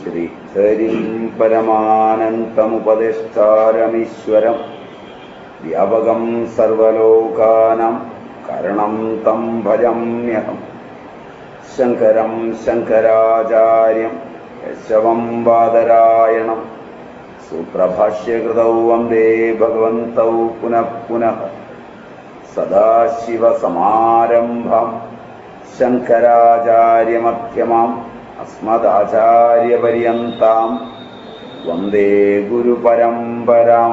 ശ്രീഹരിം പരമാനന്തമുപദേഷ്ടാരമീശ്വരം വ്യാപകം സർവലോകാനാം കരണം തം ഭജമ്യഹം ശങ്കരം ശങ്കരാചാര്യം യശവം വാദരായണം. സൂത്രഭാഷ്യകൃതൗ വന്ദേ ഭഗവന്തൗ പുനഃ പുനഃ. സദാശിവസമാരംഭം ശങ്കരാചാര്യമധ്യമാം. അസ്മദാചാര്യപര്യന്താം വന്ദേ ഗുരുപരമ്പരാം.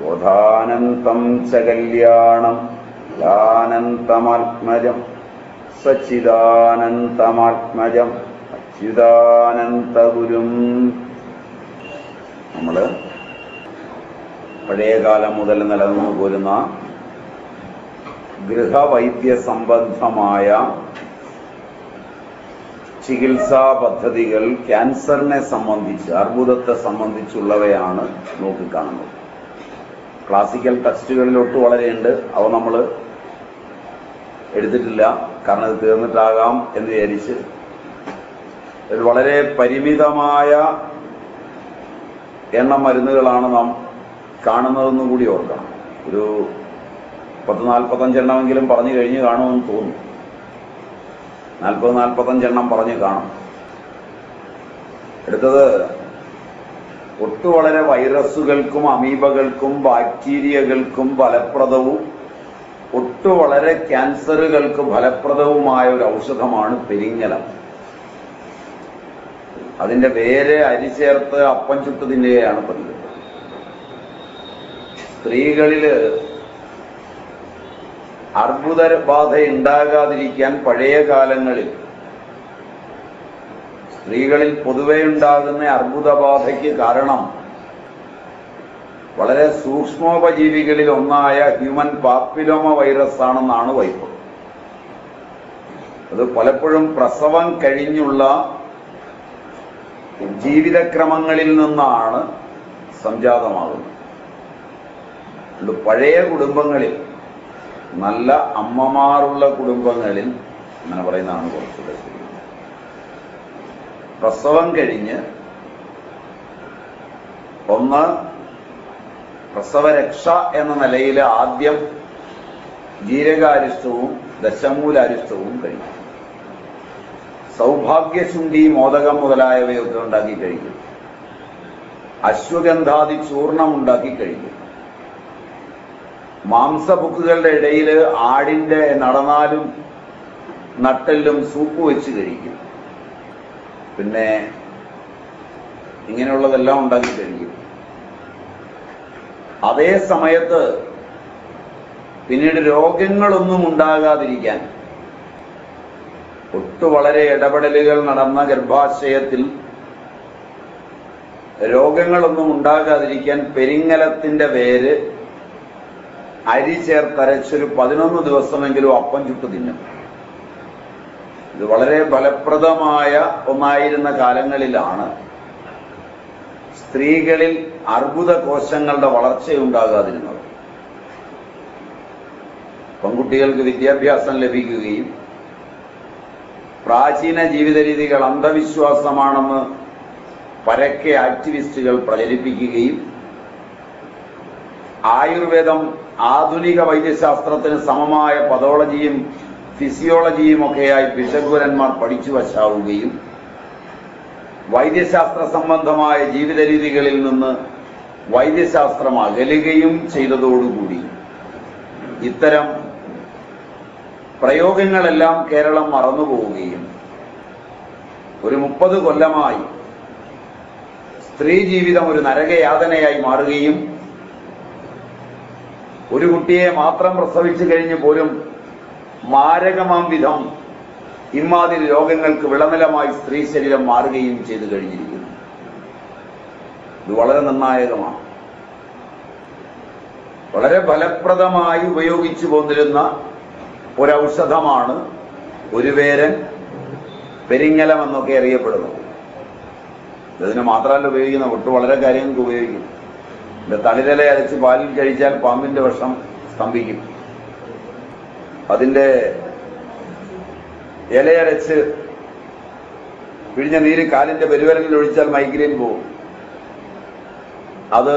ബോധാനന്തം ച കല്യാണം ലാനന്തമാത്മജം സച്ചിദാനന്തമാത്മജം അച്യുതാനന്തഗുരും നമ്മൾ പഴയകാലം മുതൽ നിലനിന്നു പോരുന്ന ഗൃഹവൈദ്യ സംബന്ധമായ ചികിത്സാ പദ്ധതികൾ ക്യാൻസറിനെ സംബന്ധിച്ച് അർബുദത്തെ സംബന്ധിച്ചുള്ളവയാണ് നോക്കിക്കാണുന്നത്. ക്ലാസിക്കൽ ടെക്സ്റ്റുകളിലൊട്ട് വളരെയുണ്ട്. അവ നമ്മൾ എടുത്തിട്ടില്ല. കാരണം ഇത് തീർന്നിട്ടാകാം എന്ന് വിചാരിച്ച് ഒരു വളരെ പരിമിതമായ എണ്ണം മരുന്നുകളാണ് നാം കാണുന്നതെന്നും കൂടി ഓർക്കണം. ഒരു പത്ത് നാൽപ്പത്തഞ്ചെണ്ണമെങ്കിലും പറഞ്ഞു കഴിഞ്ഞ് കാണുമെന്ന് തോന്നുന്നു നാൽപ്പത് നാൽപ്പത്തഞ്ചെണ്ണം പറഞ്ഞു കാണും. എടുത്തത് ഒട്ടു വളരെ വൈറസുകൾക്കും അമീബകൾക്കും ബാക്ടീരിയകൾക്കും ഫലപ്രദവും ഒട്ടു വളരെ ക്യാൻസറുകൾക്ക് ഫലപ്രദവുമായ ഒരു ഔഷധമാണ് പെരിങ്ങലം. അതിന്റെ വേര് അരി ചേർത്ത് അപ്പം ചുട്ട് തിന്നുകയാണ് പതിവ്. സ്ത്രീകളിൽ അർബുദ ബാധ ഉണ്ടാകാതിരിക്കാൻ പഴയ കാലങ്ങളിൽ സ്ത്രീകളിൽ പൊതുവെ ഉണ്ടാകുന്ന അർബുദബാധയ്ക്ക് കാരണം വളരെ സൂക്ഷ്മോപജീവികളിൽ ഒന്നായ ഹ്യൂമൻ പാപ്പിലോമ വൈറസ് ആണെന്നാണ് വൈപ്പ്. അത് പലപ്പോഴും പ്രസവം കഴിഞ്ഞുള്ള ജീവിതക്രമങ്ങളിൽ നിന്നാണ് സംജാതമാകുന്നത്. പഴയ കുടുംബങ്ങളിൽ നല്ല അമ്മമാരുള്ള കുടുംബങ്ങളിൽ അങ്ങനെ പറയുന്നതാണ് കുറച്ചുകൂടെ പ്രസവം കഴിഞ്ഞ് ഒന്ന് പ്രസവരക്ഷ എന്ന നിലയിൽ ആദ്യം ജീരകാരിഷ്ടവും ദശമൂലാരിഷ്ടവും കഴിക്കും. സൗഭാഗ്യശുണ്ഠി മോദകം മുതലായവയൊക്കെ ഉണ്ടാക്കി കഴിക്കും. അശ്വഗന്ധാദി ചൂർണം ഉണ്ടാക്കി കഴിക്കും. മാംസബുക്കുകളുടെ ഇടയിൽ ആടിന്റെ നടനാലും നട്ടലിലും സൂപ്പ് വെച്ച് കഴിക്കും. പിന്നെ ഇങ്ങനെയുള്ളതെല്ലാം ഉണ്ടാക്കി കഴിക്കും. അതേ സമയത്ത് പിന്നീട് രോഗങ്ങളൊന്നും ഉണ്ടാകാതിരിക്കാൻ ഒട്ടു വളരെ ഇടപെടലുകൾ നടന്ന ഗർഭാശയത്തിൽ രോഗങ്ങളൊന്നും ഉണ്ടാകാതിരിക്കാൻ പെരിങ്ങലത്തിന്റെ വേര് അരി ചേർത്തരച്ചൊരു പതിനൊന്ന് ദിവസമെങ്കിലും അപ്പം ചുട്ട് തിന്നും. ഇത് വളരെ ഫലപ്രദമായ ഒന്നായിരുന്ന കാലങ്ങളിലാണ്. സ്ത്രീകളിൽ അർബുദ കോശങ്ങളുടെ വളർച്ചയുണ്ടാകാതിരുന്നത്. പെൺകുട്ടികൾക്ക് വിദ്യാഭ്യാസം ലഭിക്കുകയും പ്രാചീന ജീവിത രീതികൾ അന്ധവിശ്വാസമാണെന്ന് പരക്കെ ആക്ടിവിസ്റ്റുകൾ പ്രചരിപ്പിക്കുകയും ആയുർവേദം ആധുനിക വൈദ്യശാസ്ത്രത്തിന് സമമായ പതോളജിയും ഫിസിയോളജിയും ഒക്കെയായി ബിഷഗുരന്മാർ പഠിച്ചു വശാവുകയും വൈദ്യശാസ്ത്ര സംബന്ധമായ ജീവിത രീതികളിൽ നിന്ന് വൈദ്യശാസ്ത്രം അകലുകയും ചെയ്തതോടുകൂടി ഇത്തരം പ്രയോഗങ്ങളെല്ലാം കേരളം മറന്നുപോവുകയും ഒരു മുപ്പത് കൊല്ലമായി സ്ത്രീ ജീവിതം ഒരു നരകയാതനയായി മാറുകയും ഒരു കുട്ടിയെ മാത്രം പ്രസവിച്ചു കഴിഞ്ഞ് പോലും മാരകമാം വിധം ഇമാതിരി രോഗങ്ങൾക്ക് വിളനിലമായി സ്ത്രീ ശരീരം മാറുകയും ചെയ്തു കഴിഞ്ഞിരിക്കുന്നു. ഇത് വളരെ നിർണായകമാണ്. വളരെ ഫലപ്രദമായി ഉപയോഗിച്ചു പോന്നിരുന്ന ഒരൗഷധമാണ് ഒരു പേരൻ പെരിങ്ങലം എന്നൊക്കെ അറിയപ്പെടുന്നത്. ഇതിന് മാത്രമല്ല ഉപയോഗിക്കുന്ന ഒട്ട് വളരെ കാര്യങ്ങൾക്ക് ഉപയോഗിക്കും ഇത് തളിരല അരച്ച് പാലിൽ കഴിച്ചാൽ പാമ്പിന്റെ വിഷം സ്തംഭിക്കും. അതിന്റെ ഇലയരച്ച് പിഴിഞ്ഞ നീര് കാലിന്റെ പെരുവരലിൽ ഒഴിച്ചാൽ മൈഗ്രെയിൻ പോകും അത്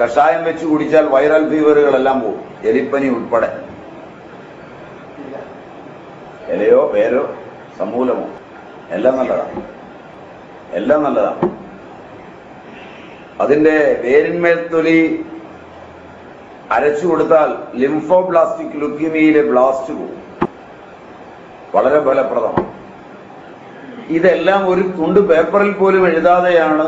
കഷായം വെച്ച് കുടിച്ചാൽ വൈറൽ ഫീവറുകളെല്ലാം പോകും എലിപ്പനി ഉൾപ്പെടെ. ഇലയോ പേരോ സമൂലമോ? എല്ലാം നല്ലതാണ് എല്ലാം നല്ലതാണ് അതിന്റെ വേരിന്മേൽ തൊലി അരച്ചു കൊടുത്താൽ ലിംഫോ ലിംഫോബ്ലാസ്റ്റിക് ലുക്കീമിയയിലെ ബ്ലാസ്റ്റ് പോകും. വളരെ ഫലപ്രദമാണ്. ഇതെല്ലാം ഒരു തുണ്ട് പേപ്പറിൽ പോലും എഴുതാതെയാണ്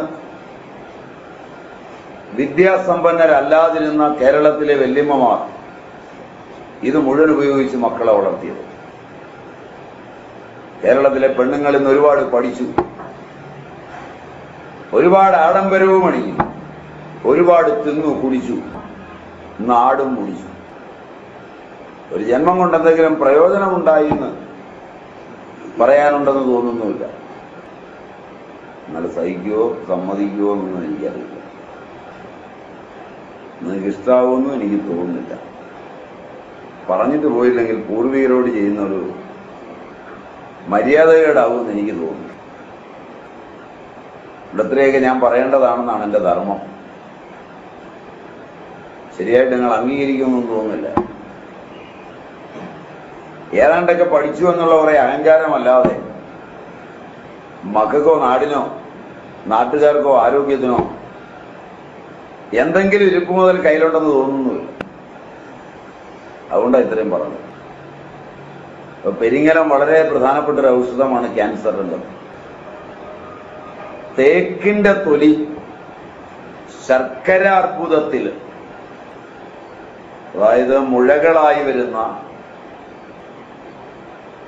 വിദ്യാസമ്പന്നരല്ലാതിരുന്ന കേരളത്തിലെ വല്യമ്മമാർ ഇത് മുഴുവൻ ഉപയോഗിച്ച് മക്കളെ വളർത്തിയത്. കേരളത്തിലെ പെണ്ണുങ്ങൾ ഇന്ന് ഒരുപാട് പഠിച്ചു. ഒരുപാട് ആഡംബരവും അണിഞ്ഞു ഒരുപാട് തിന്നു കുടിച്ചു നാടും കുടിച്ചു. ഒരു ജന്മം കൊണ്ട് എന്തെങ്കിലും പ്രയോജനമുണ്ടായി എന്ന് പറയാനുണ്ടെന്ന് തോന്നുന്നുമില്ല. എന്നാൽ സഹിക്കുവോ സമ്മതിക്കുവോ എന്നൊന്നും എനിക്കറിയില്ല. നിങ്ങൾക്ക് ഇഷ്ടാവുമെന്നും എനിക്ക് തോന്നുന്നില്ല. പറഞ്ഞിട്ട് പോയില്ലെങ്കിൽ പൂർവികരോട് ചെയ്യുന്ന ഒരു മര്യാദകേടാവുമെന്ന് എനിക്ക് തോന്നുന്നു ഇവിടത്രയൊക്കെ ഞാൻ പറയേണ്ടതാണെന്നാണ് എന്റെ ധർമ്മം. ശരിയായിട്ട് നിങ്ങൾ അംഗീകരിക്കുമെന്നൊന്നും തോന്നുന്നില്ല. ഏതാണ്ടൊക്കെ പഠിച്ചു എന്നുള്ള കുറെ അഹങ്കാരമല്ലാതെ മക്കൾക്കോ നാടിനോ നാട്ടുകാർക്കോ ആരോഗ്യത്തിനോ എന്തെങ്കിലും ഇരിപ്പ് മുതൽ കയ്യിലുണ്ടെന്ന് തോന്നുന്നുമില്ല അതുകൊണ്ടാണ് ഇത്രയും പറഞ്ഞത്. പെരിങ്ങലം വളരെ പ്രധാനപ്പെട്ട ഒരു ഔഷധമാണ് ക്യാൻസറിന്റെ. തേക്കിന്റെ തൊലി ശർക്കര അർബുദത്തിൽ അതായത് മുഴകളായി വരുന്ന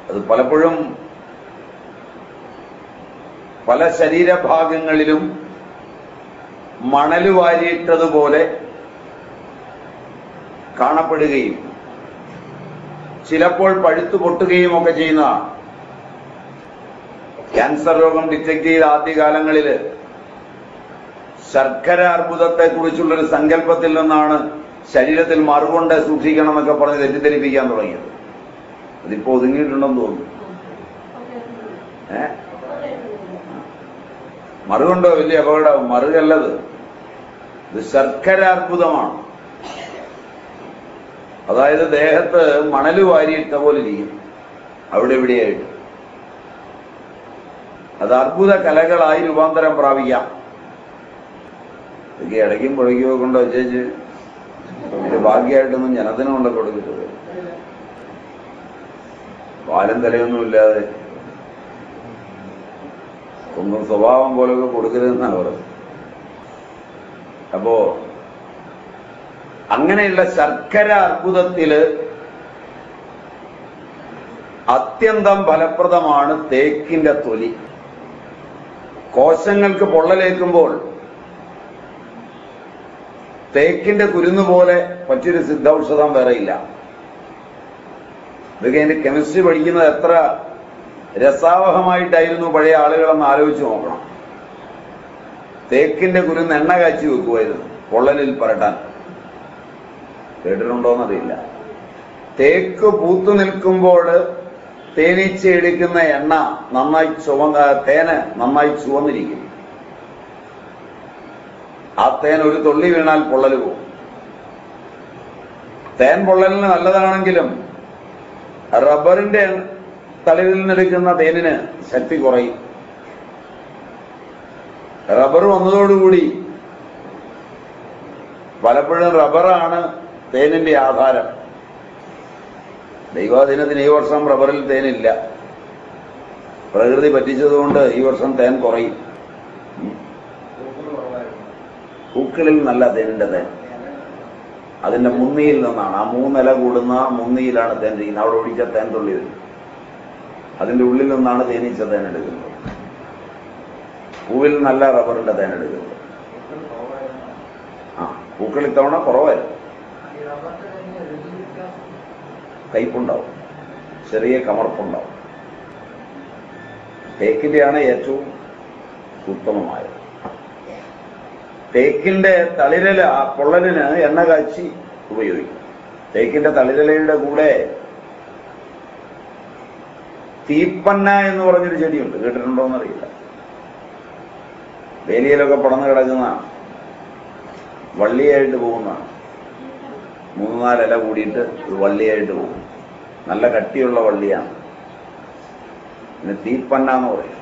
അത് പലപ്പോഴും പല ശരീരഭാഗങ്ങളിലും മണൽ വാരിയിട്ടതുപോലെ കാണപ്പെടുകയും ചിലപ്പോൾ പഴുത്തു പൊട്ടുകയും ഒക്കെ ചെയ്യുന്നതാണ് ക്യാൻസർ രോഗം ഡിറ്റക്ട് ചെയ്ത ആദ്യകാലങ്ങളിൽ ശർക്കര അർബുദത്തെ കുറിച്ചുള്ളൊരു സങ്കല്പത്തിൽ നിന്നാണ് ശരീരത്തിൽ മറുകൊണ്ട് സൂക്ഷിക്കണം എന്നൊക്കെ പറഞ്ഞ് തെറ്റിദ്ധരിപ്പിക്കാൻ തുടങ്ങിയത്. അതിപ്പോ ഒതുങ്ങിയിട്ടുണ്ടെന്ന് തോന്നുന്നു. ഏ? മറുകൊണ്ടോ വലിയ അപകടം? മറുകല്ലത്. ഇത് ശർക്കര അർബുദമാണ്. അതായത് ദേഹത്ത് മണൽ വാരിയിട്ട പോലെ ഇരിക്കും. അവിടെ ഇവിടെയായിട്ട്. അത് അർബുദ കലകളായി രൂപാന്തരം പ്രാപിക്കാം. ഇതൊക്കെ ഇടയ്ക്കും പുഴയ്ക്കോ കൊണ്ട് വെച്ചേച്ച് ഇത് ഭാഗ്യമായിട്ടൊന്നും ജനത്തിനും കൊണ്ട് കൊടുക്കരുത് പാലും തലയൊന്നുമില്ലാതെ ഒന്നും സ്വഭാവം പോലൊക്കെ കൊടുക്കരുതെന്നാണ് പറയുന്നത്. അപ്പോ അങ്ങനെയുള്ള ശർക്കര അർബുദത്തിൽ അത്യന്തം ഫലപ്രദമാണ് തേക്കിന്റെ തൊലി. കോശങ്ങൾക്ക് പൊള്ളലേക്കുമ്പോൾ തേക്കിന്റെ കുരുന്ന് പോലെ മറ്റൊരു സിദ്ധൌഷധം വേറെയില്ല. ഇതൊക്കെ അതിന്റെ കെമിസ്ട്രി പഠിക്കുന്നത് എത്ര രസാവഹമായിട്ടായിരുന്നു പഴയ ആളുകളെന്ന് ആലോചിച്ച് നോക്കണം. തേക്കിന്റെ കുരുന്ന് എണ്ണ കാച്ചി വെക്കുമായിരുന്നു പൊള്ളലിൽ പരട്ടാൻ. കേട്ടിട്ടുണ്ടോന്നറിയില്ല. തേക്ക് പൂത്തു നിൽക്കുമ്പോൾ തേനീച്ച എടുക്കുന്ന എണ്ണ നന്നായി ചുവന്ന തേന് നന്നായി ചുവന്നിരിക്കും. ആ തേൻ ഒരു തുള്ളി വീണാൽ പൊള്ളൽ പോകും. തേൻ പൊള്ളലിന് നല്ലതാണെങ്കിലും റബ്ബറിന്റെ തളിരിൽ നിന്നെടുക്കുന്ന തേനിന് ശക്തി കുറയും. റബ്ബർ വന്നതോടുകൂടി പലപ്പോഴും റബ്ബറാണ് തേനിന്റെ ആധാരം. ദൈവാധീനത്തിന് ഈ വർഷം റബ്ബറിൽ തേനില്ല. പ്രകൃതി പറ്റിച്ചതുകൊണ്ട് ഈ വർഷം തേൻ കുറയും. പൂക്കളിൽ നല്ല തേനിന്റെ തേൻ. അതിന്റെ മുന്നിയിൽ നിന്നാണ്. ആ മൂന്നില കൂടുന്ന മുന്നിയിലാണ് തേൻ ചെയ്യുന്നത് അവിടെ ഒഴിച്ച തേൻ തുള്ളി വരും. അതിന്റെ ഉള്ളിൽ നിന്നാണ് തേനീച്ച തേൻ എടുക്കുന്നത്. പൂവിൽ നല്ല റബ്ബറിന്റെ തേൻ എടുക്കുന്നത്. ആ പൂക്കൾ ഇത്തവണ കുറവായിരുന്നു. കയ്പുണ്ടാവും. ചെറിയ കമർപ്പുണ്ടാവും. തേക്കിന്റെയാണ് ഏറ്റവും ഉത്തമമായത്. തേക്കിന്റെ തളിരല പൊള്ളലിന് എണ്ണ കാച്ചി ഉപയോഗിക്കും. തേക്കിന്റെ തളിരലയുടെ കൂടെ തീപ്പന്ന എന്ന് പറഞ്ഞൊരു ചെടിയുണ്ട്. കേട്ടിട്ടുണ്ടോ എന്നറിയില്ല വേലിയിലൊക്കെ പടന്നു കിടക്കുന്ന വള്ളിയായിട്ട് പോകുന്നതാണ്. മൂന്ന് നാല് ഇല കൂടിയിട്ട് ഒരു വള്ളിയായിട്ട് പോകും. നല്ല കട്ടിയുള്ള വള്ളിയാണ്. പിന്നെ തീപ്പന്ന എന്ന് പറയും.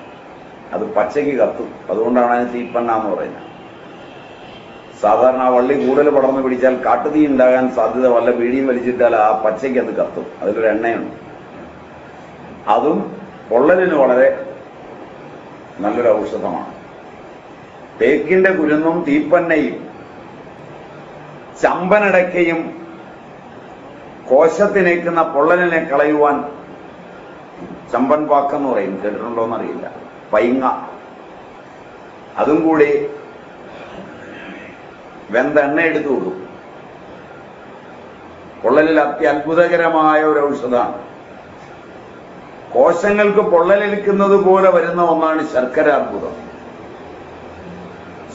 അത് പച്ചയ്ക്ക് കത്തും. അതുകൊണ്ടാണ് അതിന് തീപ്പന്ന എന്ന് പറയുന്നത്. സാധാരണ ആ വള്ളി കൂടുതൽ പടർന്നു പിടിച്ചാൽ കാട്ടുതീ ഉണ്ടാകാൻ സാധ്യത വല്ല വീടിയും വലിച്ചിട്ടാൽ ആ പച്ചയ്ക്ക് അത് കത്തും. അതിലൊരു എണ്ണയുണ്ട്. അതും പൊള്ളലിന് വളരെ നല്ലൊരു ഔഷധമാണ്. തേക്കിന്റെ കുരുന്നും തീപ്പന്നയും ചമ്പനടയ്ക്കയും കോശത്തിനേക്കുന്ന പൊള്ളലിനെ കളയുവാൻ ചമ്പൻ പാക്കെന്ന് പറയും. കേട്ടിട്ടുണ്ടോന്നറിയില്ല. പൈങ്ങ. അതും കൂടി വെന്ത എണ്ണ എടുത്തു കൊടുക്കും. പൊള്ളലിൽ അത്യത്ഭുതകരമായ ഒരു ഔഷധമാണ്. കോശങ്ങൾക്ക് പൊള്ളലേൽക്കുന്നത് പോലെ വരുന്ന ഒന്നാണ് ശർക്കര അർബുദം.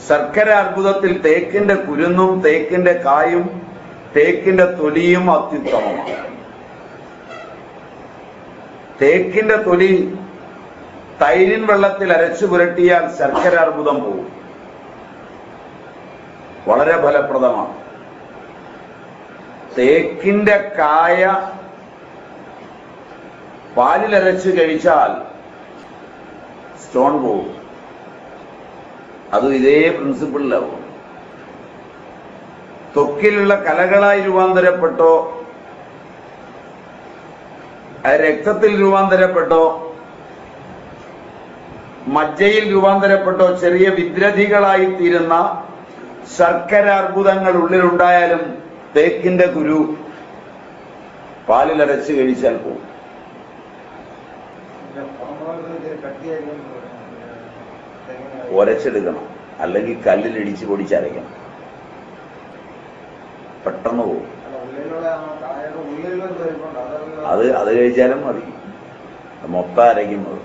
ശർക്കര അർബുദത്തിൽ തേക്കിന്റെ കുരുന്നും തേക്കിന്റെ കായും തേക്കിന്റെ തൊലിയും അത്യുത്തമമാണ്. തേക്കിന്റെ തൊലി തൈരിൻ വെള്ളത്തിൽ അരച്ചു പുരട്ടിയാൽ ശർക്കര അർബുദം പോകും വളരെ ഫലപ്രദമാണ്. തേക്കിന്റെ കായ പാലിലരച്ച് കഴിച്ചാൽ സ്റ്റോൺ പോകും അതും ഇതേ പ്രിൻസിപ്പിളിലാവും ത്വക്കിലുള്ള കലകളായി രൂപാന്തരപ്പെട്ടോ? രക്തത്തിൽ രൂപാന്തരപ്പെട്ടോ? മജ്ജയിൽ രൂപാന്തരപ്പെട്ടോ? ചെറിയ വിദ്രധികളായി തീരുന്ന ശർക്കര അർബുദങ്ങൾ ഉള്ളിലുണ്ടായാലും തേക്കിന്റെ കുരു പാലിലരച്ച് കഴിച്ചാൽ പോകും ഒരച്ചെടുക്കണം. അല്ലെങ്കിൽ കല്ലിലിടിച്ച് പൊടിച്ചരയ്ക്കണം. പെട്ടെന്ന് പോകും. അത് അത് കഴിച്ചാലും മതി. മൊത്തം അരയ്ക്കും അത്.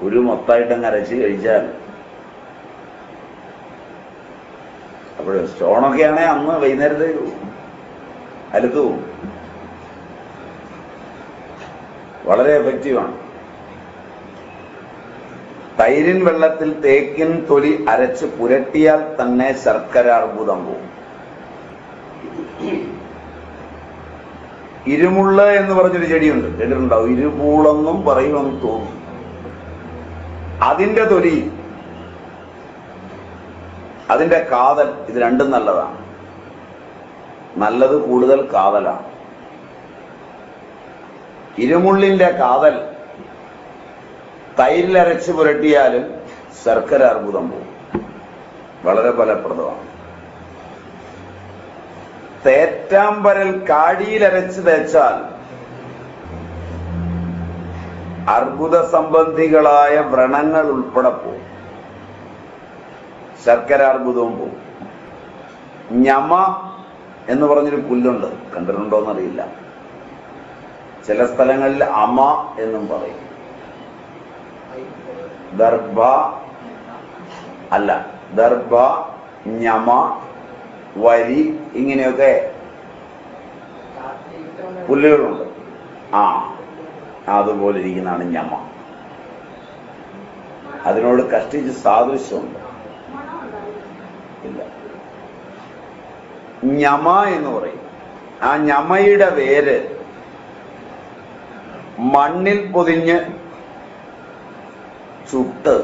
കുരു മൊത്തമായിട്ട് അങ്ങ് അരച്ച് കഴിച്ചാൽ. അപ്പോഴും സ്റ്റോണൊക്കെ ആണെങ്കിൽ അന്ന് വൈകുന്നേരത്തെ അലുത്തു അലുത്ത് പോകും വളരെ എഫക്റ്റീവാണ് തൈരിൻ വെള്ളത്തിൽ തേക്കിൻ തൊലി അരച്ച് പുരട്ടിയാൽ തന്നെ ശർക്കര അർബുദം പോകും ഇരുമുള്ള എന്ന് പറഞ്ഞൊരു ചെടിയുണ്ട്. കേട്ടിട്ടുണ്ടാവും? ഇരുപൂളെന്നും പറയുമെന്ന് തോന്നും. അതിന്റെ തൊലി അതിന്റെ കാതൽ ഇത് രണ്ടും നല്ലതാണ്. നല്ലത് കൂടുതൽ കാതലാണ്. ഇരുമുള്ളിന്റെ കാതൽ തൈരിലരച്ച് പുരട്ടിയാലും ശർക്കര അർബുദം പോകും വളരെ ഫലപ്രദമാണ്. തേറ്റാമ്പരൽ കാടിയിലരച്ച് തേച്ചാൽ അർബുദ സംബന്ധികളായ വ്രണങ്ങൾ ഉൾപ്പെടെ പോകും ശർക്കര അർബുദവും പോകും ഞമ എന്ന് പറഞ്ഞൊരു പുല്ലുണ്ട്. കണ്ടിട്ടുണ്ടോന്നറിയില്ല. ചില സ്ഥലങ്ങളിൽ അമ എന്നും പറയും. ദർഭ അല്ല ദർഭ ഞമ വരി ഇങ്ങനെയൊക്കെ പുല്ലുകളുണ്ട്. ആ അതുപോലെ ഇരിക്കുന്നതാണ് ഞമ. അതിനോട് കഷ്ടിച്ച് സാദൃശ്യമുണ്ട്. ഇല്ല. ഞമ എന്ന് പറയും. ആ ഞമയുടെ വേര് മണ്ണിൽ പൊതിഞ്ഞ് ചുട്ട്.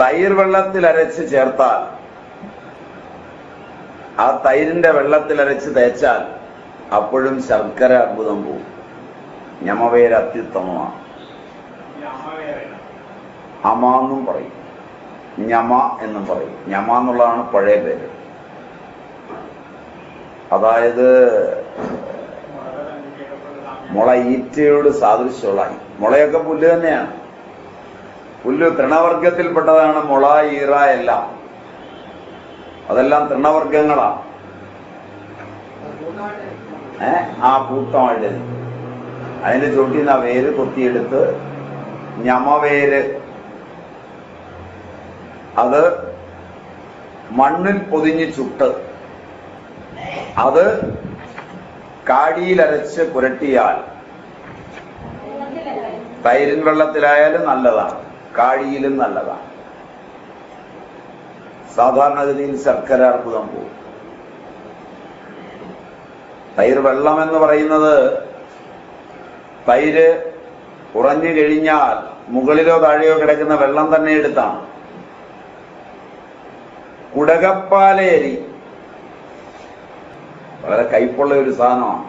തൈർ വെള്ളത്തിൽ അരച്ച് ചേർത്താൽ ആ തൈരിന്റെ വെള്ളത്തിൽ അരച്ച് തേച്ചാൽ അപ്പോഴും ശർക്കര അർബുദം പോവും. ഞമവേര അത്യുത്തമമാണ് അമ എന്നും പറയും. ഞമ എന്നും പറയും. ഞമ എന്നുള്ളതാണ് പഴയ പേര്. അതായത് മുള ഈറ്റയോട് സാദൃശ്യമുള്ളായി മുളയൊക്കെ പുല്ല് തന്നെയാണ്. പുല്ല് തൃണവർഗത്തിൽപ്പെട്ടതാണ് മുള ഈറ എല്ലാം. അതെല്ലാം തൃണവർഗങ്ങളാണ് ഏ? ആ കൂട്ടമായിട്ട് അതിന്റെ ചുവട്ടിൽ നിന്ന് ആ വേര് കൊത്തിയെടുത്ത് ഞമവേര്. അത് മണ്ണിൽ പൊതിഞ്ഞ് ചുട്ട്. അത് കാടിയിലരച്ച് പുരട്ടിയാൽ തൈരിൻ വെള്ളത്തിലായാലും നല്ലതാണ് കാഴിയിലും നല്ലതാണ്. സാധാരണഗതിയിൽ ശർക്കര അർബുദം പോകും തൈര് വെള്ളം എന്ന് പറയുന്നത് തൈര് ഉറഞ്ഞു കഴിഞ്ഞാൽ മുകളിലോ താഴെയോ കിടക്കുന്ന വെള്ളം തന്നെ എടുത്താണ്. കുടകപ്പാലയരി വളരെ കയ്പുള്ള ഒരു സാധനമാണ്.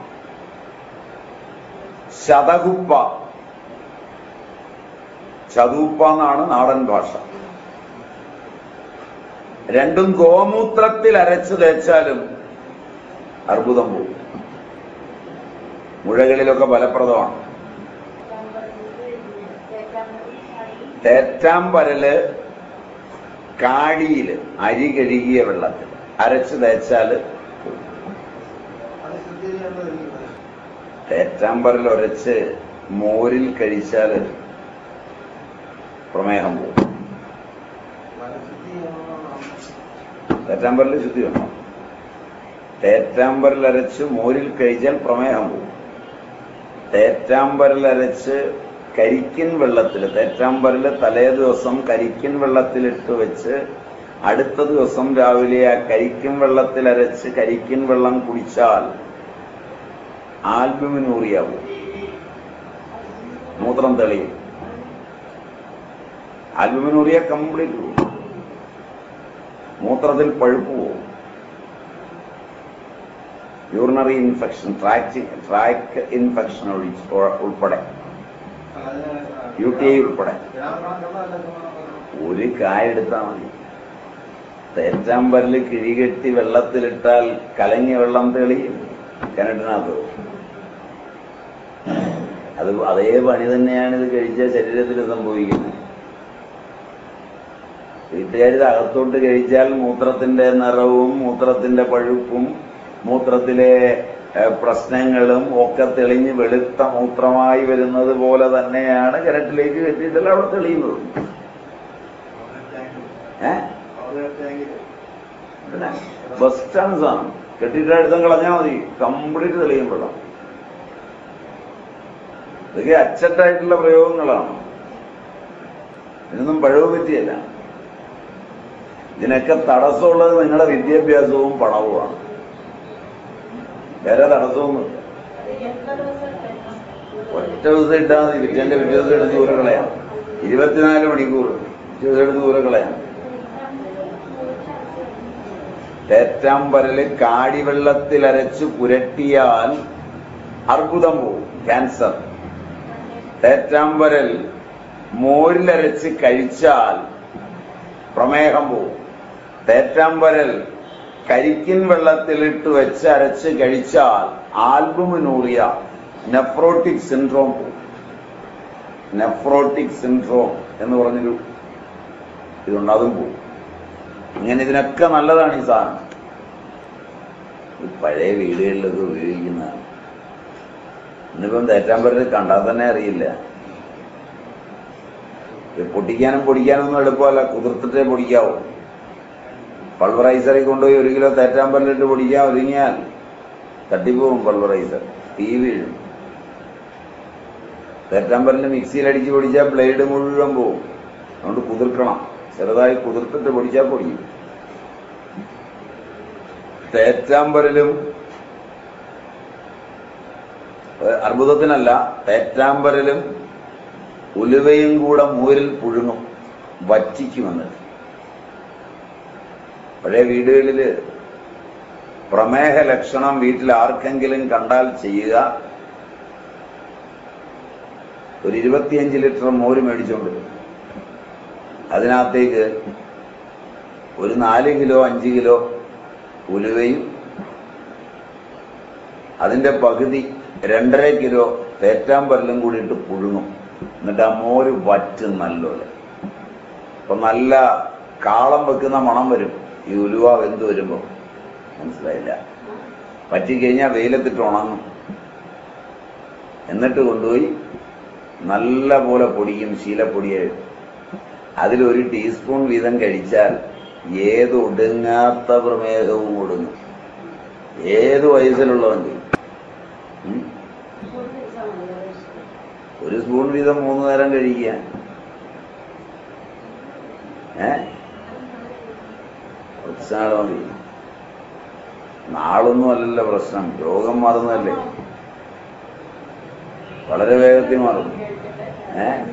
ശതകുപ്പ ചതുപ്പ എന്നാണ് നാടൻ ഭാഷ. രണ്ടും ഗോമൂത്രത്തിൽ അരച്ചു തേച്ചാലും അർബുദം പോകും. മുഴകളിലൊക്കെ ഫലപ്രദമാണ്. തേറ്റാമ്പരൽ കാടിയിൽ അരി കഴുകിയ വെള്ളത്തിൽ അരച്ചു തേച്ചാൽ പോകും. ഒരച്ച് മോരിൽ കഴിച്ചാൽ പ്രമേഹം പോകും തേറ്റാമ്പറിൽ ശുദ്ധി വേണം തേറ്റാമ്പറിൽ അരച്ച് മോരിൽ കഴിച്ചാൽ പ്രമേഹം പോകും തേറ്റാമ്പറിൽ അരച്ച് കരിക്കിൻ വെള്ളത്തിൽ തേറ്റാമ്പറിൽ തലേ ദിവസം കരിക്കിൻ വെള്ളത്തിലിട്ട് വെച്ച് അടുത്ത ദിവസം രാവിലെ ആ കരിക്കിൻ വെള്ളത്തിൽ അരച്ച് കരിക്കിൻ വെള്ളം കുടിച്ചാൽ ആൽബുമിനൂറിയാവും മൂത്രം തെളിയും. ആൽബമിനൂറിയ കംപ്ലീറ്റ് പോകും മൂത്രത്തിൽ പഴുപ്പ് പോകും urinary infection track track infection ഉൾപ്പെടെ. യു ടി ഐ ഉൾപ്പെടെ. ഒരു കായെടുത്താൽ മതി. തേറ്റാമ്പരൽ കിഴികെട്ടി വെള്ളത്തിലിട്ടാൽ കലങ്ങിയ വെള്ളം തെളിയും. കിണറ്റിനകത്ത് അത് അതേ പണി തന്നെയാണ് ഇത് കഴിച്ച ശരീരത്തിൽ സംഭവിക്കുന്നത്. വീട്ടുകാരിത് അകത്തോട്ട് കഴിച്ചാൽ മൂത്രത്തിന്റെ നിറവും മൂത്രത്തിന്റെ പഴുപ്പും മൂത്രത്തിലെ പ്രശ്നങ്ങളും ഒക്കെ തെളിഞ്ഞ് വെളുത്ത മൂത്രമായി വരുന്നത് പോലെ തന്നെയാണ് കിണറ്റിലേക്ക് കെട്ടിയിട്ടല്ല അവിടെ തെളിയുന്നത്? ഏ? ബെസ്റ്റാണ് സാധനം. കെട്ടിയിട്ട് എഴുതം കളഞ്ഞാൽ മതി. കംപ്ലീറ്റ് തെളിയും വെള്ളം ഇതൊക്കെ അച്ചട്ടായിട്ടുള്ള പ്രയോഗങ്ങളാണ്. ഇതൊന്നും പഴവ് പറ്റിയല്ല. ഇതിനൊക്കെ തടസ്സമുള്ളത് നിങ്ങളുടെ വിദ്യാഭ്യാസവും പണവുമാണ്. വേറെ തടസ്സമൊന്നുമില്ല. ഒറ്റ ദിവസം ഇട്ടാൽ മതി. വിദ്യന്റെ വിദ്യാഭ്യാസം എടുത്ത് ദൂരെ കളയാം. ഇരുപത്തിനാല് മണിക്കൂർ. വിദ്യാഭ്യാസം എടുത്ത് ദൂരെ കളയാം. തേറ്റാമ്പരൽ കാടിവെള്ളത്തിൽ അരച്ച് പുരട്ടിയാൽ അർബുദം പോവും ക്യാൻസർ. തേറ്റാമ്പരൽ മോരിലരച്ച് കഴിച്ചാൽ പ്രമേഹം പോവും. തേറ്റാമ്പരൽ കരിക്കിൻ വെള്ളത്തിലിട്ട് വെച്ച് അരച്ച് കഴിച്ചാൽ ആൽബുമിനൂറിയ നെഫ്രോട്ടിക് സിൻഡ്രോം പോവും. നെഫ്രോട്ടിക് സിൻഡ്രോം എന്ന് പറഞ്ഞൊരു ഇതുണ്ട് അതും പോവും. ഇങ്ങനെ ഇതിനൊക്കെ നല്ലതാണ് ഈ സാധനം. പഴയ വീടുകളിലൊക്കെ ഉപയോഗിക്കുന്നതാണ് ഇന്നിപ്പം തേറ്റാമ്പരൽ കണ്ടാൽ തന്നെ അറിയില്ല. പൊട്ടിക്കാനും പൊട്ടിക്കാനും പൊടിക്കാനൊന്നും എളുപ്പമല്ല. കുതിർത്തിട്ടേ പൊടിക്കാവൂ. പൾവറൈസറിൽ കൊണ്ടുപോയി ഒരു കിലോ തേറ്റാമ്പരലിട്ട് പൊടിക്കാൻ ഒരുങ്ങിയാൽ തട്ടിപ്പോവും പൾവറൈസർ. തീ വീഴും. തേറ്റാമ്പരലിൽ മിക്സിയിൽ അടിച്ച് പൊടിച്ചാൽ ബ്ലേഡ് മുഴുവൻ പോവും. അതുകൊണ്ട് കുതിർക്കണം. ചെറുതായി കുതിർത്തിട്ട് പൊടിച്ചാൽ പൊടിയും തേറ്റാമ്പരലും അർബുദത്തിനല്ല തേറ്റാമ്പരലും ഉലുവയും കൂടെ മൂരിൽ പുഴുങ്ങും വറ്റിക്കുമെന്ന് പഴയ വീടുകളിൽ പ്രമേഹ ലക്ഷണം വീട്ടിൽ ആർക്കെങ്കിലും കണ്ടാൽ ചെയ്യുക. ഒരു ഇരുപത്തിയഞ്ച് ലിറ്റർ മോര് മേടിച്ചുകൊണ്ട് വരും. അതിനകത്തേക്ക് ഒരു നാല് കിലോ അഞ്ച് കിലോ ഉലുവയും അതിന്റെ പകുതി രണ്ടര കിലോ തേറ്റാമ്പരലും കൂടി ഇട്ട് പുഴുങ്ങും. എന്നിട്ട് ആ മോര് വറ്റ് നല്ലപോലെ അപ്പൊ നല്ല കാളം വെക്കുന്ന മണം വരും. ഈ ഉലുവ വെന്ത് വരുമ്പോ. മനസ്സിലായില്ല. പറ്റിക്കഴിഞ്ഞാൽ വെയിലത്തിട്ട് ഉണങ്ങും. എന്നിട്ട് കൊണ്ടുപോയി നല്ല പോലെ പൊടിയും ശീലപ്പൊടിയായിട്ട് അതിലൊരു ടീസ്പൂൺ വീതം കഴിച്ചാൽ ഏത് ഒടുങ്ങാത്ത പ്രമേഹവും ഒടുങ്ങും ഏത് വയസ്സിലുള്ളവൻ ഒരു സ്പൂൺ വീതം മൂന്ന് നേരം കഴിക്കുക. ഏ? നാളൊന്നും അല്ലല്ലോ പ്രശ്നം. രോഗം മാറുന്നതല്ലേ? വളരെ വേഗത്തിൽ മാറും. ഏ?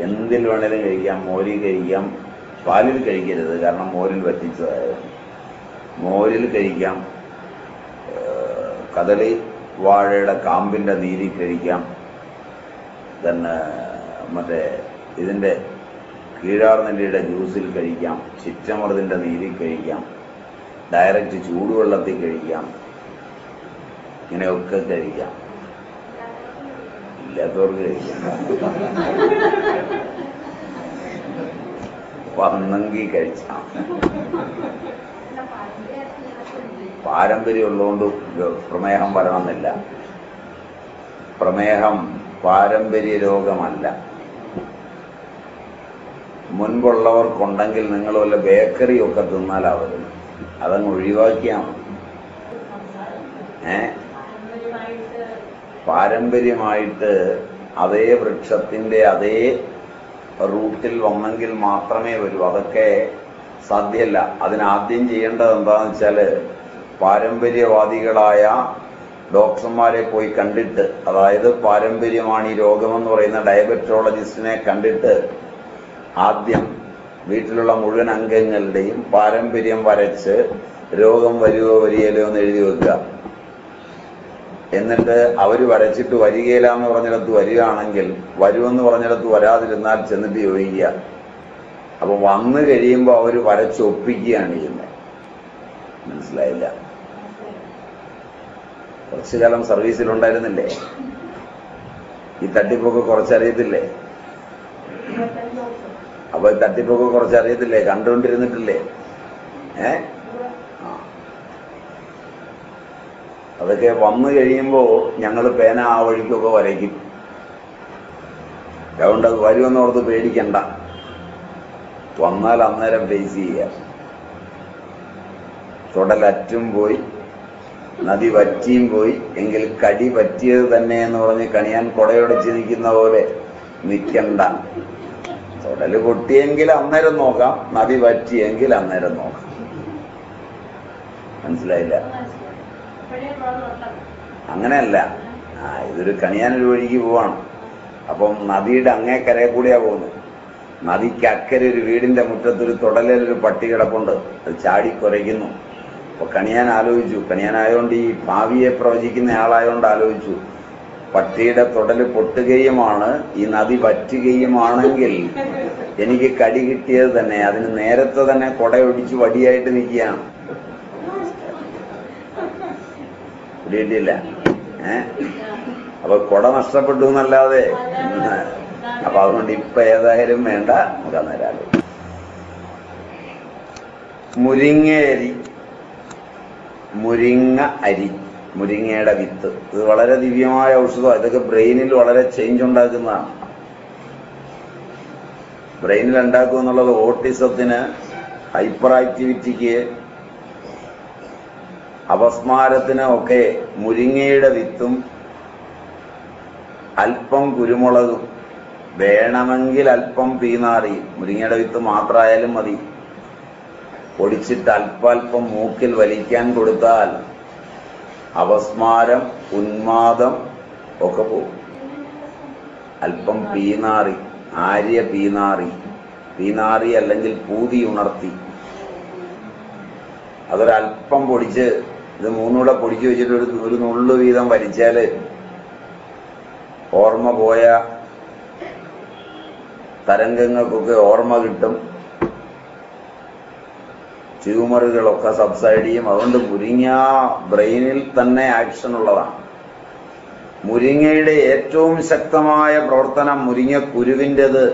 എന്തിൽ വേണേലും കഴിക്കാം മോരിൽ കഴിക്കാം. പാലിൽ കഴിക്കരുത് കാരണം മോരിൽ വറ്റിച്ചതായിരുന്നു മോരിൽ കഴിക്കാം കദളി വാഴയുടെ കാമ്പിന്റെ നീരി കഴിക്കാം. തന്നെ മറ്റേ ഇതിന്റെ കീഴാർനെല്ലിയുടെ ജ്യൂസിൽ കഴിക്കാം ചിറ്റമൃതിന്റെ നീരിൽ കഴിക്കാം ഡയറക്റ്റ് ചൂടുവെള്ളത്തിൽ കഴിക്കാം ഇങ്ങനെയൊക്കെ കഴിക്കാം. കഴിക്കാം വന്നെങ്കിൽ കഴിച്ചാം. പാരമ്പര്യം ഉള്ളതുകൊണ്ട് പ്രമേഹം വരണമെന്നില്ല. പ്രമേഹം പാരമ്പര്യ രോഗമല്ല. മുൻപുള്ളവർക്കുണ്ടെങ്കിൽ നിങ്ങൾ വല്ല ബേക്കറി ഒക്കെ തിന്നാലാവരുത്. അതങ്ങ് ഒഴിവാക്കിയാൽ മതി. ഏ? പാരമ്പര്യമായിട്ട് അതേ വൃക്ഷത്തിന്റെ അതേ റൂട്ടിൽ വന്നെങ്കിൽ മാത്രമേ വരൂ. അതൊക്കെ സാധ്യമല്ല അതിനാദ്യം ചെയ്യേണ്ടത് എന്താന്ന് വെച്ചാൽ പാരമ്പര്യവാദികളായ ഡോക്ടർമാരെ പോയി കണ്ടിട്ട് അതായത് പാരമ്പര്യമാണ് ഈ രോഗമെന്ന് പറയുന്ന ഡയബറ്റോളജിസ്റ്റിനെ കണ്ടിട്ട് ആദ്യം വീട്ടിലുള്ള മുഴുവൻ അംഗങ്ങളുടെയും പാരമ്പര്യം വരച്ച് രോഗം വരുവോ വരികയിലോ എന്ന് എഴുതി വെക്കുക. എന്നിട്ട് അവർ വരച്ചിട്ട് വരികയില്ല എന്ന് പറഞ്ഞിടത്ത് വരികയാണെങ്കിൽ വരുമെന്ന് പറഞ്ഞിടത്ത് വരാതിരുന്നാൽ ചെന്നിട്ട് ചോദിക്കുക. അപ്പൊ വന്നു കഴിയുമ്പോൾ അവർ വരച്ചൊപ്പിക്കുകയാണ് ചെയ്യുന്നത് മനസ്സിലായില്ല? കുറച്ചു കാലം സർവീസിലുണ്ടായിരുന്നില്ലേ? ഈ തട്ടിപ്പൊക്കെ കുറച്ചറിയത്തില്ലേ? അപ്പൊ ഈ തട്ടിപ്പൊക്കെ കുറച്ചറിയത്തില്ലേ? കണ്ടുകൊണ്ടിരുന്നിട്ടില്ലേ? ഏ ആ. അതൊക്കെ വന്നു കഴിയുമ്പോൾ ഞങ്ങൾ പേന ആ വഴിക്കൊക്കെ വരയ്ക്കും. അതുകൊണ്ട് അത് വരുമെന്നോർത്ത് പേടിക്കണ്ട. വന്നാൽ അന്നേരം ഫേസ് ചെയ്യുക തുടലറ്റും പോയി നദി വറ്റിയും പോയി എങ്കിൽ കടി പറ്റിയത് തന്നെ എന്ന് പറഞ്ഞ് കണിയാൻ കൊടയൊടിച്ച് നിൽക്കുന്ന പോലെ നിൽക്കണ്ട. തുടൽ പൊട്ടിയെങ്കിൽ അന്നേരം നോക്കാം നദി പറ്റിയെങ്കിൽ അന്നേരം നോക്കാം. മനസ്സിലായില്ല? അങ്ങനെയല്ല. ആ ഇതൊരു കണിയാനൊരു വഴിക്ക് പോവാണ്. അപ്പം നദിയുടെ അങ്ങേ കരയെ കൂടിയാ പോകുന്നത്. നദിക്ക് അക്കരെ ഒരു വീടിന്റെ മുറ്റത്തൊരു തുടലൊരു പട്ടി കിടപ്പുണ്ട്. അത് ചാടി കുറയ്ക്കുന്നു. അപ്പൊ കണിയാൻ ആലോചിച്ചു. കണിയാനായതുകൊണ്ട് ഈ ഭാവിയെ പ്രവചിക്കുന്ന ആളായതുകൊണ്ട് ആലോചിച്ചു. പട്ടിയുടെ തുടൽ പൊട്ടുകയുമാണ് ഈ നദി വറ്റുകയുമാണെങ്കിൽ എനിക്ക് കടി കിട്ടിയത് തന്നെ. അതിന് നേരത്തെ തന്നെ കൊടയൊടിച്ച് വടിയായിട്ട് നിൽക്കുകയാണ്. കിട്ടിയിട്ടില്ല ഏ? അപ്പൊ കുട നഷ്ടപ്പെട്ടു എന്നല്ലാതെ. അപ്പൊ അതുകൊണ്ട് ഇപ്പൊ ഏതായാലും വേണ്ട നമുക്ക് മുരിങ്ങേരി മുരിങ്ങ അരി. മുരിങ്ങയുടെ വിത്ത്. ഇത് വളരെ ദിവ്യമായ ഔഷധമാണ്. ഇതൊക്കെ ബ്രെയിനിൽ വളരെ ചേഞ്ച് ഉണ്ടാക്കുന്നതാണ്. ബ്രെയിനിൽ ഉണ്ടാക്കുക എന്നുള്ളത് ഓട്ടിസത്തിന് ഹൈപ്പർ ആക്ടിവിറ്റിക്ക് അപസ്മാരത്തിന് ഒക്കെ മുരിങ്ങയുടെ വിത്തും അല്പം കുരുമുളകും വേണമെങ്കിൽ അല്പം പീനാറി മുരിങ്ങയുടെ വിത്ത് മാത്രമായാലും മതി. പൊടിച്ചിട്ട് അല്പാൽപ്പം മൂക്കിൽ വലിക്കാൻ കൊടുത്താൽ അപസ്മാരം ഉന്മാദം ഒക്കെ പോകും. അല്പം പീനാറി ആര്യ പീനാറി പീനാറി അല്ലെങ്കിൽ പൂതി ഉണർത്തി. അതൊരല്പം പൊടിച്ച് ഇത് മൂന്നൂടെ പൊടിച്ചു വെച്ചിട്ട് ഒരു ഒരു നുള്ളു വീതം വലിച്ചാൽ ഓർമ്മ പോയ തരംഗങ്ങൾക്കൊക്കെ ഓർമ്മ കിട്ടും. ട്യൂമറുകളൊക്കെ സബ്സൈഡ് ചെയ്യും. അതുകൊണ്ട് മുരിങ്ങ ബ്രെയിനിൽ തന്നെ ആക്ഷൻ ഉള്ളതാണ്. മുരിങ്ങയുടെ ഏറ്റവും ശക്തമായ പ്രവർത്തനം മുരിങ്ങ കുരുവിന്റെത്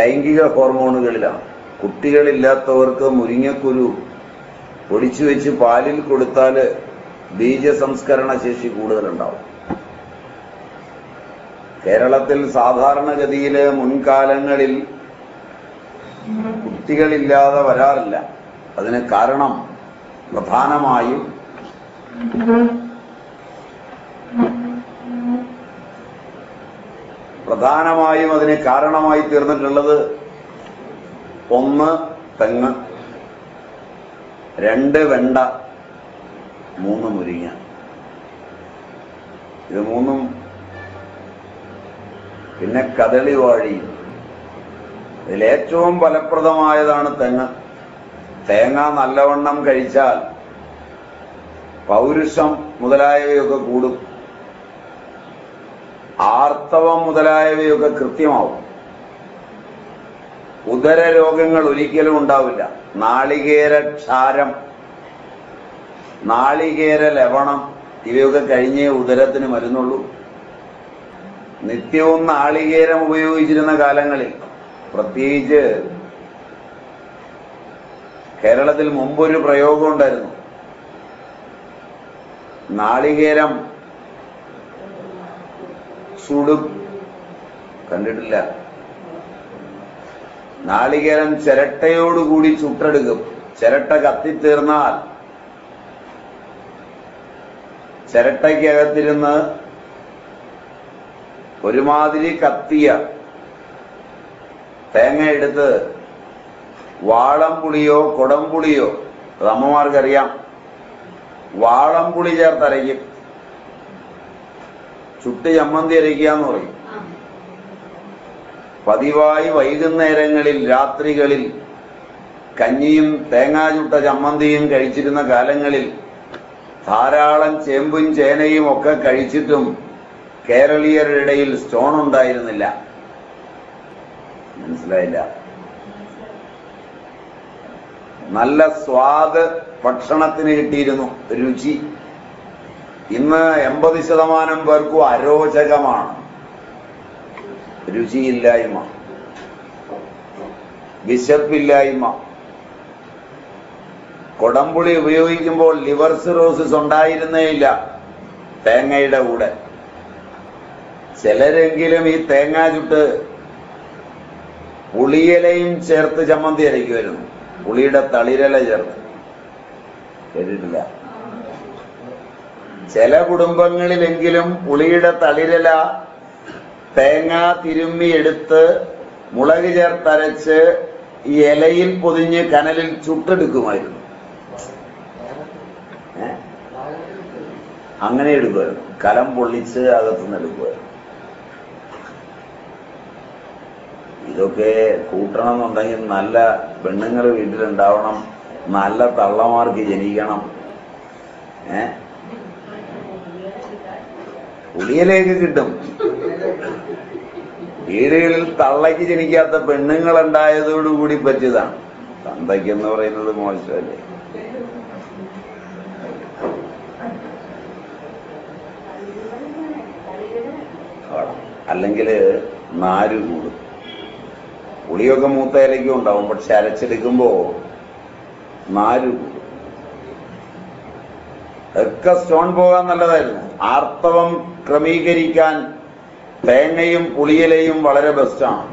ലൈംഗിക ഹോർമോണുകളിലാണ്. കുട്ടികളില്ലാത്തവർക്ക് മുരിങ്ങക്കുരു പൊടിച്ചു വെച്ച് പാലിൽ കൊടുത്താൽ ബീജസംസ്കരണ ശേഷി കൂടുതലുണ്ടാവും. കേരളത്തിൽ സാധാരണഗതിയിൽ മുൻകാലങ്ങളിൽ കുട്ടികളില്ലാതെ വരാറില്ല. അതിന് കാരണം പ്രധാനമായും പ്രധാനമായും അതിന് കാരണമായി തീർന്നിട്ടുള്ളത് ഒന്ന് തെങ്ങ്. രണ്ട് വെണ്ട മൂന്ന് മുരിങ്ങ. ഇത് മൂന്നും പിന്നെ കദളി വാഴിയും ഇതിലേറ്റവും ഫലപ്രദമായതാണ് തെങ്ങ്. തേങ്ങ നല്ലവണ്ണം കഴിച്ചാൽ പൗരുഷം മുതലായവയൊക്കെ കൂടും. ആർത്തവം മുതലായവയൊക്കെ കൃത്യമാവും. ഉദര രോഗങ്ങൾ ഒരിക്കലും ഉണ്ടാവില്ല നാളികേര ക്ഷാരം നാളികേര ലവണം ഇവയൊക്കെ കഴിഞ്ഞേ ഉദരത്തിന് മരുന്നുള്ളൂ. നിത്യവും നാളികേരം ഉപയോഗിച്ചിരുന്ന കാലങ്ങളിൽ പ്രത്യേകിച്ച് കേരളത്തിൽ മുമ്പൊരു പ്രയോഗം ഉണ്ടായിരുന്നു നാളികേരം സുടും കണ്ടിട്ടില്ല. നാളികേരം ചിരട്ടയോടുകൂടി ചുട്ടെടുക്കും. ചിരട്ട കത്തിത്തീർന്നാൽ ചിരട്ടയ്ക്കകത്തിരുന്ന് ഒരുമാതിരി കത്തിയ തേങ്ങ എടുത്ത് വാളംപുളിയോ കുടംപുളിയോ അത് അമ്മമാർക്കറിയാം വാളംപുളി ചേർത്തരയ്ക്കും. ചുട്ട് ചമ്മന്തി അരയ്ക്കുക എന്ന് പറയും. പതിവായി വൈകുന്നേരങ്ങളിൽ രാത്രികളിൽ കഞ്ഞിയും തേങ്ങാ ചുട്ട ചമ്മന്തിയും കഴിച്ചിരുന്ന കാലങ്ങളിൽ ധാരാളം ചേമ്പും ചേനയും ഒക്കെ കഴിച്ചിട്ടും കേരളീയരുടെ ഇടയിൽ സ്റ്റോൺ ഉണ്ടായിരുന്നില്ല. മനസ്സിലായില്ല? നല്ല സ്വാദ് ഭക്ഷണത്തിന് കിട്ടിയിരുന്നു. രുചി. ഇന്ന് എൺപത് ശതമാനം പേർക്കും അരോചകമാണ്. രുചിയില്ലായ്മ വിശപ്പില്ലായ്മ. കൊടംപുളി ഉപയോഗിക്കുമ്പോൾ ലിവർ സിറോസിസ് ഉണ്ടായിരുന്നേയില്ല തേങ്ങയുടെ കൂടെ. ചിലരെങ്കിലും ഈ തേങ്ങ ചുട്ട് പുളിയിലയും ചേർത്ത് ചമ്മന്തി അരയ്ക്കുമായിരുന്നു. പുളിയുടെ തളിരല ചേർത്ത്. കേട്ടിട്ടില്ല. ചില കുടുംബങ്ങളിലെങ്കിലും പുളിയുടെ തളിരല തേങ്ങ തിരുമ്മി എടുത്ത് മുളക് ചേർത്തരച്ച് ഈ ഇലയിൽ പൊതിഞ്ഞ് കനലിൽ ചുട്ടെടുക്കുമായിരുന്നു? അങ്ങനെ എടുക്കുമായിരുന്നു. കലം പൊള്ളിച്ച് അകത്തുനിന്ന് എടുക്കുമായിരുന്നു. ഇതൊക്കെ കൂട്ടണം എന്നുണ്ടെങ്കിൽ നല്ല പെണ്ണുങ്ങൾ വീട്ടിലുണ്ടാവണം. നല്ല തള്ളമാർക്ക് ജനിക്കണം. ഏ? പുളിയിലേക്ക് കിട്ടും. വീടുകളിൽ തള്ളയ്ക്ക് ജനിക്കാത്ത പെണ്ണുങ്ങൾ ഉണ്ടായതോടുകൂടി പറ്റിയതാണ് തന്തയ്ക്ക് എന്ന് പറയുന്നത് മോശമല്ലേ? അല്ലെങ്കിൽ നാര് കൂടും. പുളിയൊക്കെ മൂത്ത ഇലയ്ക്കും ഉണ്ടാവും പക്ഷെ അരച്ചെടുക്കുമ്പോ നാര് കൂടും. ഒക്കെ സ്റ്റോൺ പോകാൻ നല്ലതായിരുന്നു ആർത്തവം ക്രമീകരിക്കാൻ തേങ്ങയും പുളിയിലയും വളരെ ബെസ്റ്റാണ്.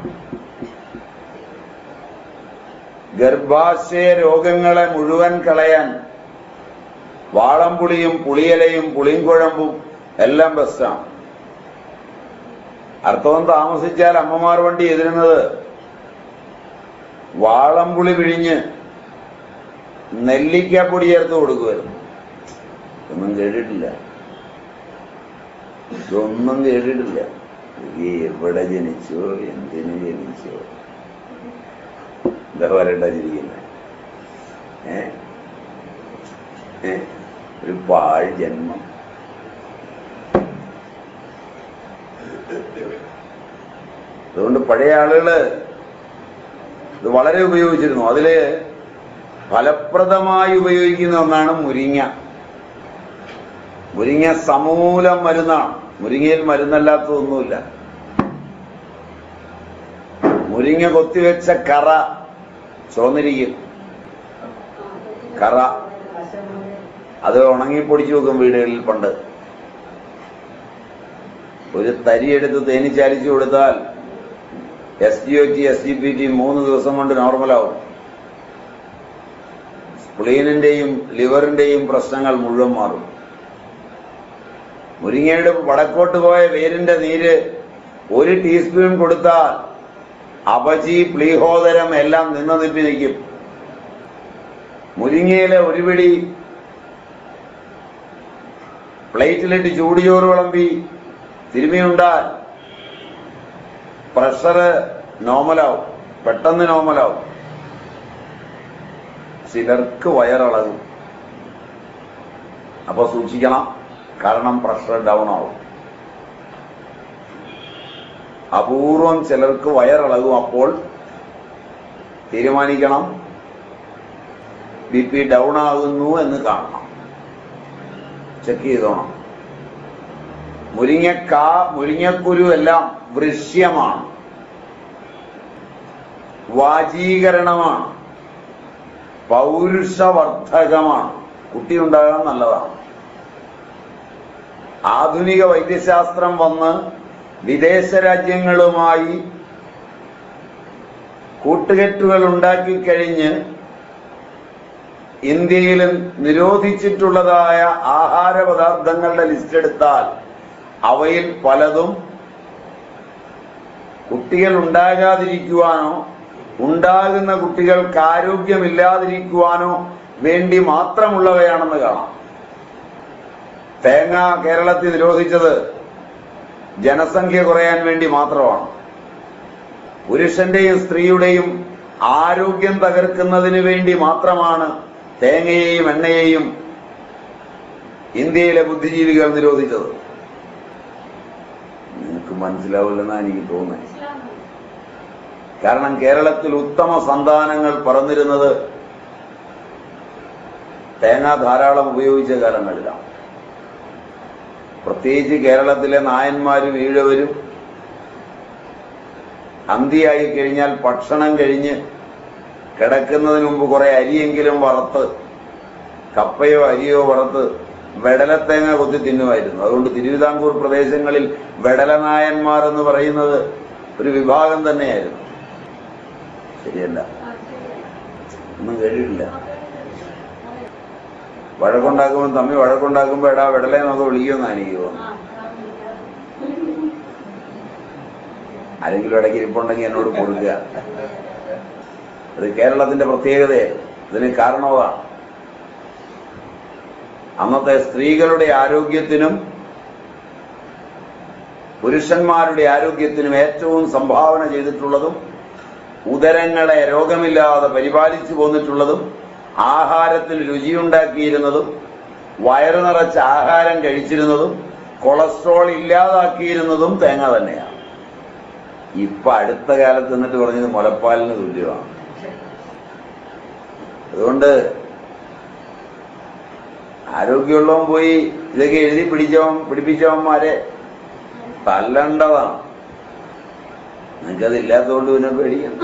ഗർഭാശയ രോഗങ്ങളെ മുഴുവൻ കളയാൻ വാളംപുളിയും പുളിയിലയും പുളിങ്കുഴമ്പും എല്ലാം ബെസ്റ്റാണ്. അർത്ഥവും താമസിച്ചാൽ അമ്മമാർ വണ്ടി എതിരുന്നത് വാളംപുളി പിഴിഞ്ഞ് നെല്ലിക്കാപ്പൊടി ചേർത്ത് കൊടുക്കുമായിരുന്നു. ഒന്നും കേട്ടിട്ടില്ല. ഇതൊന്നും കേട്ടിട്ടില്ല. ഈ എവിടെ ജനിച്ചോ എന്തിനു ജനിച്ചോ? എന്താ പറയണ്ട ചിരിക്കുന്നത്? ഒരു പാഴ് ജന്മം. അതുകൊണ്ട് പഴയ ആളുകൾ ഇത് വളരെ ഉപയോഗിച്ചിരുന്നു. അതിൽ ഫലപ്രദമായി ഉപയോഗിക്കുന്ന ഒന്നാണ് മുരിങ്ങ. മുരിങ്ങ സമൂലം മരുന്നാണ്. മുരിങ്ങയിൽ മരുന്നല്ലാത്തതൊന്നുമില്ല. മുരിങ്ങ കൊത്തിവെച്ച കറ ചുവന്നിരിക്കും കറ. അത് ഉണങ്ങി പൊടിച്ചു വെക്കും വീടുകളിൽ പണ്ട്. ഒരു തരി എടുത്ത് തേനിച്ചാലിച്ചു കൊടുത്താൽ S G O T S G P T മൂന്ന് ദിവസം കൊണ്ട് നോർമലാവും. സ്പ്ലീനിന്റെയും ലിവറിന്റെയും പ്രശ്നങ്ങൾ മുഴുവൻ മാറും. മുരിങ്ങയുടെ വടക്കോട്ട് പോയ വേരിന്റെ നീര് ഒരു ടീസ്പൂൺ കൊടുത്താൽ അപചി പ്ലീഹോദരം എല്ലാം നിന്ന് നിപ്പി നിൽക്കും. മുരിങ്ങയിലെ ഒരു പിടി പ്ലേറ്റിലിട്ട് ചൂടുചോറ് വിളമ്പി തിരുമിയുണ്ടാൽ പ്രഷർ നോർമലാവും പെട്ടെന്ന് നോർമലാവും. ചിലർക്ക് വയറിളകും. അപ്പൊ സൂക്ഷിക്കണം. കാരണം പ്രഷർ ഡൗൺ ആവും. അപൂർവം ചിലർക്ക് വയറിളകും അപ്പോൾ തീരുമാനിക്കണം. ബി പി ഡൗൺ ആകുന്നു എന്ന് കാണണം. ചെക്ക് ചെയ്തോണം. മുരിങ്ങക്ക മുരിങ്ങക്കുരു എല്ലാം വൃശ്യമാണ്. വാചീകരണമാണ് പൗരുഷവർദ്ധകമാണ്. കുട്ടി ഉണ്ടാകാൻ നല്ലതാണ്. ആധുനിക വൈദ്യശാസ്ത്രം വന്ന് വിദേശ രാജ്യങ്ങളുമായി കൂട്ടുകെട്ടുകൾ ഉണ്ടാക്കിക്കഴിഞ്ഞ് ഇന്ത്യയിൽ നിരോധിച്ചിട്ടുള്ളതായ ആഹാര പദാർത്ഥങ്ങളുടെ ലിസ്റ്റ് എടുത്താൽ അവയിൽ പലതും കുട്ടികൾ ഉണ്ടാകാതിരിക്കുവാനോ ഉണ്ടാകുന്ന കുട്ടികൾക്ക് ആരോഗ്യമില്ലാതിരിക്കുവാനോ വേണ്ടി മാത്രമുള്ളവയാണെന്ന് കാണാം. തേങ്ങ കേരളത്തിൽ നിരോധിച്ചത് ജനസംഖ്യ കുറയാൻ വേണ്ടി മാത്രമാണ്. പുരുഷന്റെയും സ്ത്രീയുടെയും ആരോഗ്യം തകർക്കുന്നതിന് വേണ്ടി മാത്രമാണ് തേങ്ങയെയും എണ്ണയെയും ഇന്ത്യയിലെ ബുദ്ധിജീവികൾ നിരോധിച്ചത്. നിങ്ങൾക്ക് മനസ്സിലാവില്ലെന്നാണ് എനിക്ക് തോന്നുന്നത് കാരണം കേരളത്തിൽ ഉത്തമ സന്താനങ്ങൾ പറന്നിരുന്നത് തേങ്ങ ധാരാളം ഉപയോഗിച്ച കാലങ്ങളിലാണ്. പ്രത്യേകിച്ച് കേരളത്തിലെ നായന്മാരും ഈഴവരും അന്തിയായി കഴിഞ്ഞാൽ ഭക്ഷണം കഴിഞ്ഞ് കിടക്കുന്നതിന് മുമ്പ് കുറെ അരിയെങ്കിലും വറുത്ത് കപ്പയോ അരിയോ വറുത്ത് വെടലത്തേങ്ങ കൊത്തി തിന്നുമായിരുന്നു. അതുകൊണ്ട് തിരുവിതാംകൂർ പ്രദേശങ്ങളിൽ വെടലനായന്മാർ എന്ന് പറയുന്നത് ഒരു വിഭാഗം തന്നെയായിരുന്നു. ശരിയല്ല. ഒന്നും കഴിയില്ല വഴക്കുണ്ടാക്കുമ്പോൾ തമ്മി വഴക്കുണ്ടാക്കുമ്പോൾ എടാ വിടലേ നമുക്ക് വിളിക്കുമെന്നാണ് എനിക്ക് തോന്നുന്നത്. ആരെങ്കിലും ഇടയ്ക്ക് ഇരിപ്പുണ്ടെങ്കിൽ എന്നോട് കൊടുക്കുക. അത് കേരളത്തിന്റെ പ്രത്യേകതയാണ് ഇതിന് കാരണമാണ് അന്നത്തെ സ്ത്രീകളുടെ ആരോഗ്യത്തിനും പുരുഷന്മാരുടെ ആരോഗ്യത്തിനും ഏറ്റവും സംഭാവന ചെയ്തിട്ടുള്ളതും ഉദരങ്ങളെ രോഗമില്ലാതെ പരിപാലിച്ചു പോന്നിട്ടുള്ളതും ആഹാരത്തിൽ രുചിയുണ്ടാക്കിയിരുന്നതും വയറു നിറച്ച് ആഹാരം കഴിച്ചിരുന്നതും കൊളസ്ട്രോൾ ഇല്ലാതാക്കിയിരുന്നതും തേങ്ങ തന്നെയാണ്. ഇപ്പൊ അടുത്ത കാലത്ത് എന്നിട്ട് പറഞ്ഞത് മുലപ്പാലിന് തുല്യമാണ്. അതുകൊണ്ട് ആരോഗ്യമുള്ളവൻ പോയി ഇതൊക്കെ എഴുതി പിടിച്ചവൻ പിടിപ്പിച്ചവന്മാരെ തല്ലണ്ടതാണ്. നിങ്ങൾക്കതില്ലാത്തതുകൊണ്ട് പിന്നെ പേടിക്കണം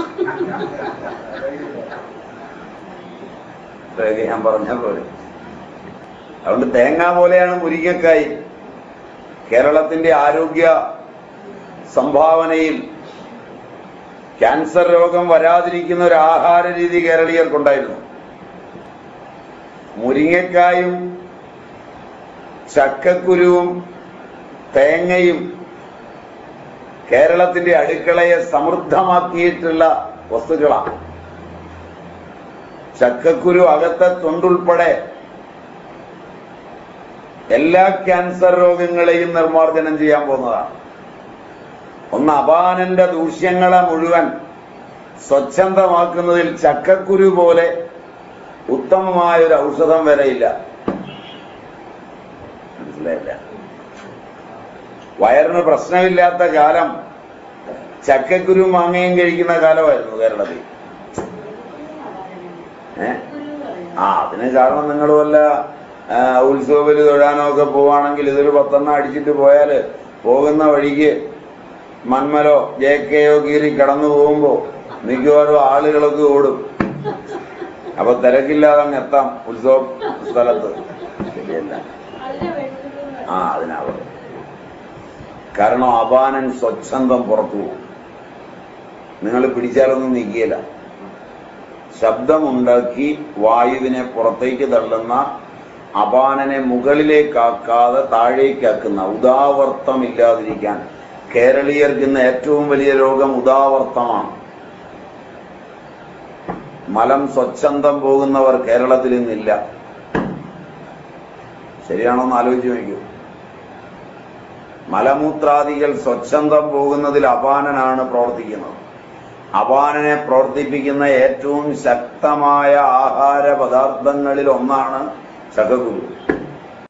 ഇത്രയൊക്കെ ഞാൻ പറഞ്ഞ പോലെ. അതുകൊണ്ട് തേങ്ങ പോലെയാണ് മുരിങ്ങക്കായി. കേരളത്തിന്റെ ആരോഗ്യ സംഭാവനയിൽ ക്യാൻസർ രോഗം വരാതിരിക്കുന്ന ഒരു ആഹാര രീതി കേരളീയർക്കുണ്ടായിരുന്നു. മുരിങ്ങക്കായും ചക്കക്കുരുവും തേങ്ങയും കേരളത്തിന്റെ അടുക്കളയെ സമൃദ്ധമാക്കിയിട്ടുള്ള വസ്തുക്കളാണ്. ചക്കക്കുരു അകത്തെ തൊണ്ടുൾപ്പെടെ എല്ലാ ക്യാൻസർ രോഗങ്ങളെയും നിർമ്മാർജനം ചെയ്യാൻ പോകുന്നതാണ്. ഒന്ന് അപാനന്റെ ദൂഷ്യങ്ങളെ മുഴുവൻ സ്വച്ഛന്തമാക്കുന്നതിൽ ചക്കക്കുരു പോലെ ഉത്തമമായ ഒരു ഔഷധം വരെയില്ല. മനസ്സിലായില്ല? വയറിന് പ്രശ്നമില്ലാത്ത കാലം ചക്കക്കുരു മാങ്ങയും കഴിക്കുന്ന കാലമായിരുന്നു കേരളത്തിൽ. ആ അതിന് കാരണം നിങ്ങൾ വല്ല ഉത്സവ ബലി തൊഴാനോ ഒക്കെ പോവാണെങ്കിൽ ഇതൊരു പത്തെണ്ണം അടിച്ചിട്ട് പോയാൽ പോകുന്ന വഴിക്ക് മന്മലോ ജെ കെയോ കീറി കടന്നു പോകുമ്പോ മിക്കവാറും ആളുകളൊക്കെ ഓടും. അപ്പൊ തിരക്കില്ലാതെ അങ്ങ് എത്താം ഉത്സവ സ്ഥലത്ത്. ശരിയല്ല. ആ അതിനാവും കാരണം അപാനൻ സ്വച്ഛന്തം പുറത്തു പോകും. നിങ്ങൾ പിടിച്ചാലൊന്നും നിൽക്കില്ല ശബ്ദമുണ്ടാക്കി വായുവിനെ പുറത്തേക്ക് തള്ളുന്ന അപാനനെ മുകളിലേക്കാക്കാതെ താഴേക്കാക്കുന്ന ഉദാവർത്തം ഇല്ലാതിരിക്കാൻ കേരളീയർക്ക് ഇന്ന് ഏറ്റവും വലിയ രോഗം ഉദാവർത്തമാണ്. മലം സ്വച്ഛന്തം പോകുന്നവർ കേരളത്തിൽ ഇന്നില്ല. ശരിയാണോന്ന് ആലോചിച്ച് നോക്കൂ. മലമൂത്രാദികൾ സ്വച്ഛന്തം പോകുന്നതിൽ അപാനനാണ് പ്രവർത്തിക്കുന്നത്. അപാനനെ പ്രവർത്തിപ്പിക്കുന്ന ഏറ്റവും ശക്തമായ ആഹാര പദാർത്ഥങ്ങളിൽ ഒന്നാണ് ചകകുരു